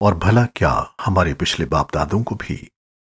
और भला क्या हमारे पिछले बाप दादों को भी